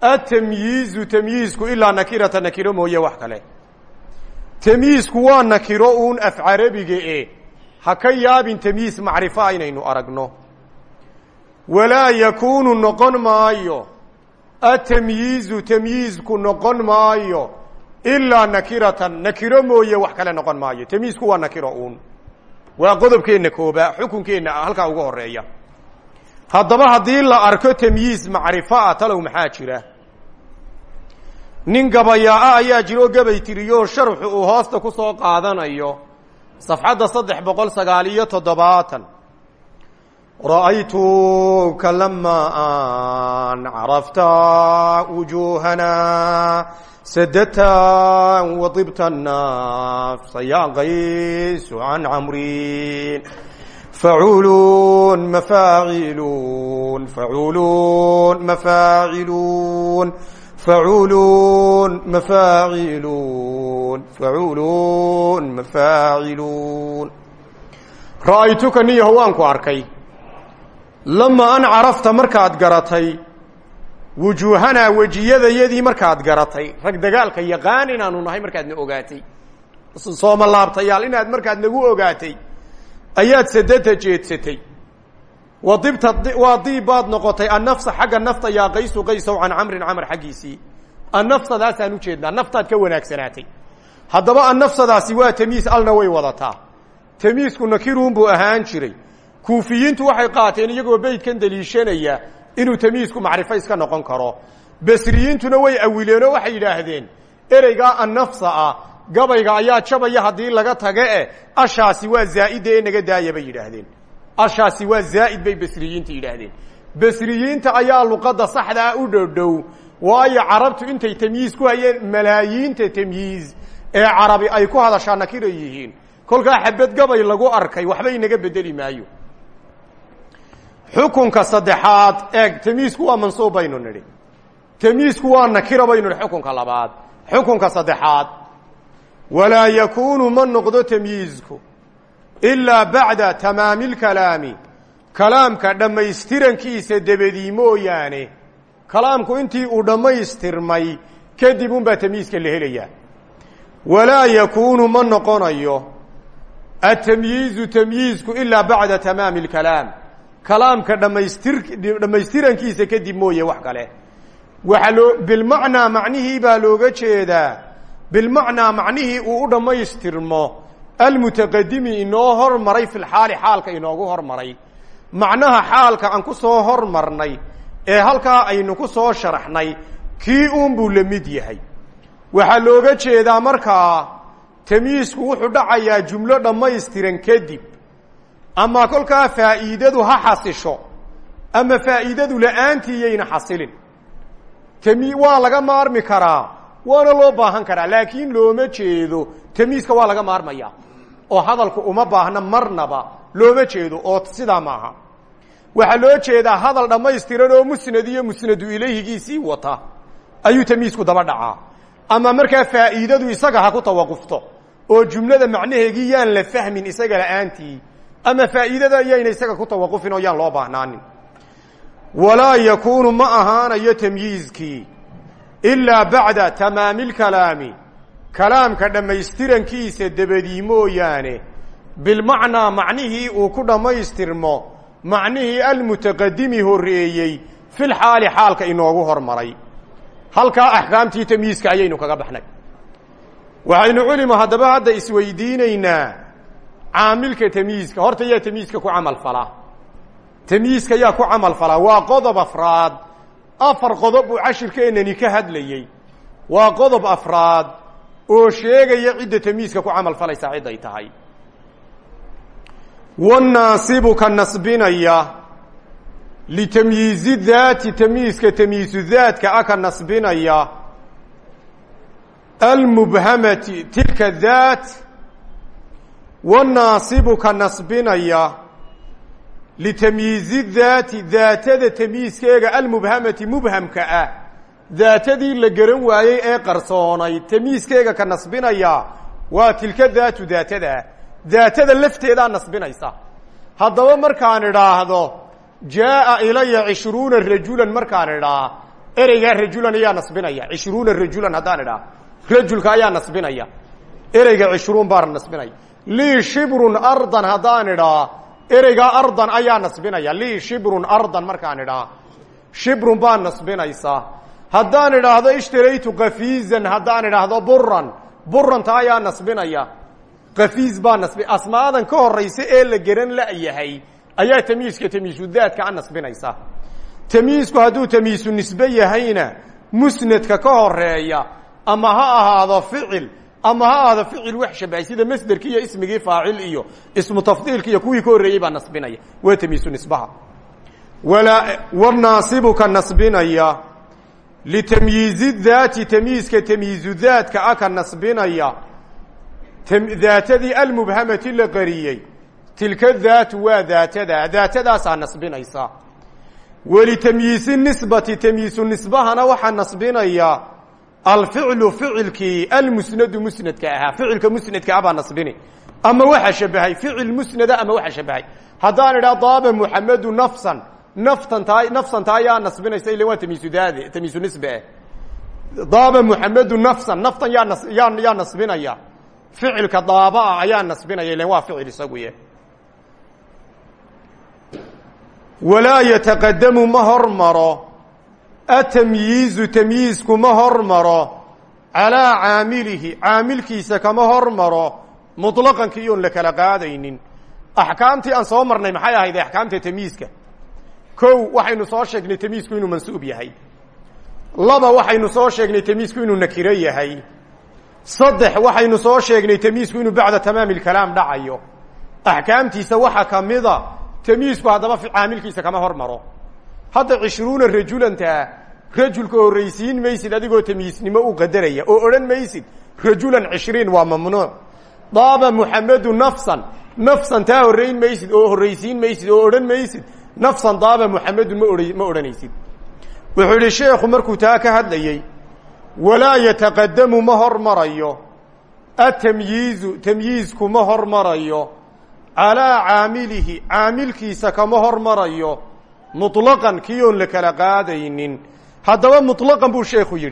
atamyiizu tamyiisku ilaa nakirata nakiro mooye wax kale. Tamyiisku waa nakiro uun af carabiga e ha ka yaabin tamyiis macrifoa inaynu aragno. Walaa yakuunu noqon maayo atamyiizu tamyiizku noqon maayo ilaa nakiratan nakiro mooye wax kale noqon maayo. Tamyiisku waa nakiro uun waa qodobkeenna kooba xukunkeenna halkaa ugu horreeya haddaba haddii la arko tamyiis macrifo ah talow maxaa jira? Nin gabayaa-a ayaa jiroo gabay tiriyo sharxu uu hoosta ku soo qaadanayo. Safxadda saddex boqol sagaal iyo toddobaatan. Ra'aytuka lama an carafta wujuhana sadata waطibta nafsa ya qaysu can camrin faculun mafaaciluun faculun mafaaciluun faculun mafaaciluun faculun mafaaciluun ra'aytuka niyaho waan ku arkay lamaa an carafta markaad garatay wujuuhanaa wejiyadayadii markaad garatay. Rag dagaalka yaqaan inaanu nahay markaadna ogaatay. Sooma laabtayaal inaad markaad nagu ogaatay. Ayaad sadata jeedsatay. Wadibta waa noqotay annafsa xagga nafta yaa qaysu qaysow can camrin camr xaggiisii. Annafsadaasaan ujeednaa naftaad ka wanaagsanaatay. Haddaba annafsadaasi waa tamiis alna way wadataa. Tamiisku nakiruun buu ahaan jiray. Kuufiyiintu waxay qaateen iyagoo beydkan deliishanaya inuu tamiisku macrifo iska noqon karo. Basriyiintuna way awileenoo waxay yidhaahdeen ereygaa annafsa ah gabayga ayaa jabaya haddii laga taga e ashaasi waa zaa'ida ee naga daaya bay yidhaahdeen. Ashaasi waa zaa'id bay basriyiinta yidhaahdeen. Basriyiinta ayaa luqadda saxdaa u dhowdhow waayo carabtu intay tamyiis ku hayeen malaayiinta tamyiiz ee carabi ay ku hadashaa nakira yihiin. Kolkaa xabad gabay lagu arkay waxba inaga bedeli maayo xukunka saddexaad eeg tamyiisku waa mansuub baynu nidhi. Tamyiisku waa nakira baynu nidhi xukunka labaad. Xukunka saddexaad walaa yakuunu ma noqdo tamyiizku ilaa bacda tamaami lkalaami kalaamka dhammaystirankiisa debedii mooyaane kalaamku intii uu dhammaystirmay kadib unbaa tamyiiska la helayaa. Walaa yakuunu ma noqonayo atamyiizu tamyiizku ilaa bacda tamaami lkalaam kalaamka dhamaystir dhammaystirankiisa kadib mooye wax kale. Waxaa loo bilmacnaa macnihii baa looga jeedaa. Bilmacnaa macnihii uu u dhammaystirmo. Almutaqadimi inoo hormaray fi lxaali xaalka inoogu hormaray. Macnaha xaalka aan ku soo hormarnay ee halkaa aynu ku soo sharaxnay kii uun buu la mid yahay. Waxaa looga jeedaa markaa tamyiisku wuxuu dhacayaa jumlo dhammaystiran kadib ama kolkaa faa'iidadu ha xasisho. Ama faa'iidadu la'aantii yayna xasilin. Tami waa laga maarmi karaa waana loo baahan karaa. Laakiin looma jeedo tamyiiska waa laga maarmaya. Oo hadalku uma baahna marnaba looma jeedo oo sidaa maaha. Waxaa loo jeedaa hadal dhammaystiran oo musnad iyo musnadu ilayhigiisii wata. Ayuu tamyiisku daba dhacaa. Ama markaa faa'iidadu isaga ha ku tawaqufto oo jumlada macnaheegii yaan la fahmin isaga la'aantii ama faa'iidada yayna isaga ku tawaqufin oo yaan loo baahnaanin walaa yakuunu ma ahaanayo tamyiizkii ilaa bacda tamaami lkalaami kalaamka dhammaystirankiisa debadii mooyaane bilmacnaa macnihii uu ku dhammaystirmo macnihii almutaqadimi horreeyey filxaali xaalka inoogu hormaray. Halkaa axkaamtii tamyiiska ayaynu kaga baxnay. Waxaynu culima haddaba hadda isweydiinaynaa caamilka tamyiiska horta yaa tamyiiska ku camal falaa. Tamyiiska yaa ku camal falaa. Waa qodob afraad. Afar qodob uu cashirkeennani ka hadlayey waa qodob afraad oo sheegaya cidda tamyiiska ku camal falaysaa cid ay tahay. Wanaasibu ka nasbinaya litamyiizi daati tamyiiska tamyiisu daadka a ka nasbinaya almubhamati tilka daat wanaasibu ka nasbinaya litamyiizi daati daatada tamyiiskeega almubhamati mubhamka ah. Daatadii la garan waayey ee qarsoonay tamyiiskeega ka nasbinaya waa tilka daatu daatadaa daatada lafteedaa nasbinaysa. Haddaba markaan idhaahdo jaaa ilaya cishruuna rajulan markaan idhaa ereygaa rajulan ayaa nasbinaya. Cishruuna rajulan haddaan idhaa rajulka ayaa nasbinaya. Ereyga cishruun baa nasbinaya lii shibrun ardan haddaan idhaa ereygaa ardan ayaa nasbinaya. Lii shibrun ardan markaan idhaa shibrun baa nasbinaysa. Haddaan idhaahdo ishtaraytu kafiizan haddaan idhaahdo buran buranta ayaa nasbinaya. Kafiiz baa nasbi asmaadan ka horaysa ee la garan la'yahay ayaa tamyiiska tamyiisudaadka a nasbinaysa. Tamyiisku hadduu tamyiisu nisbe yahayna musnadka ka horreeya ama ha ahaado ficil ama ha ahaado ficil wax shabahay sida masderki iyo ismigii faacil iyo ismu tafdiilka iyo kuwii ka horreeyey baa nasbinaya. Waa tamyiisu nisbaha. Walaa wanaasibu ka nasbinaya. Litamyiizi daati tamyiiska tamyiizu daadka a ka nasbinaya. Daatadii almubhamati la qariyey. Tilka daatu waa daatada daatadaasaa nasbinaysa. Welitamyiisi nisbati tamyiisu nisbahana waxaa nasbinaya alficlu ficilkii almusnadu musnadka ahaa ficilka musnadka ah baa nasbini ama waxa shabahay ficil musnada ama waxa shabahay haddaan idhaa daaba muxamedu nafsan naftantaa nafsanta ayaa nasbinaysa ila waa tamyiisu daade tamyiisu nisbe daaba muxamedu nafsan naftan yaa nas yaa yaa nasbinaya ficilka daabaa ayaa nasbinaya ilan waa ficil isaguye walaa yataqadamu ma hormaro atamyiizu tamyiizku ma hormaro. Calaa caamilihi caamilkiisa kama hormaro. Muطlaqankii oon la kala qaadaynin. Axkaamtii aan soo marnay maxay ahayd axkaamta tamyiizka? Kow waxaynu soo sheegnay tamyiizku inuu mansuub yahay. Laba waxaynu soo sheegnay tamyiizku inuu nakiro yahay. Saddex waxaynu soo sheegnay tamyiizku inuu bacda tamaami lkalaam dhacayo. Axkaamtiisa waxa kamida tamyiizku haddaba caamilkiisa kama hormaro. Hadda cishruuna rajulantaa rajulka horraysiin maysid adigoo tamyiisnimo u qadaraya oo odhan maysid rajulan cishriin waa mamnuuc. Daaba muxamedu nafsan nafsan taa horrayn maysid oo horraysiin maysid oo odhan maysid nafsan daaba muxamedun ma ma odhanaysid. Wuxuu yihi sheekhu markuu taa ka hadlayey walaa yataqadamu ma hormarayo atamyiizu tamyiizku ma hormarayo calaa caamilihi caamilkiisa kama hormarayo muطlaqan kii oon la kala qaadaynin haddaba muطlaqan buu sheekhu yidhi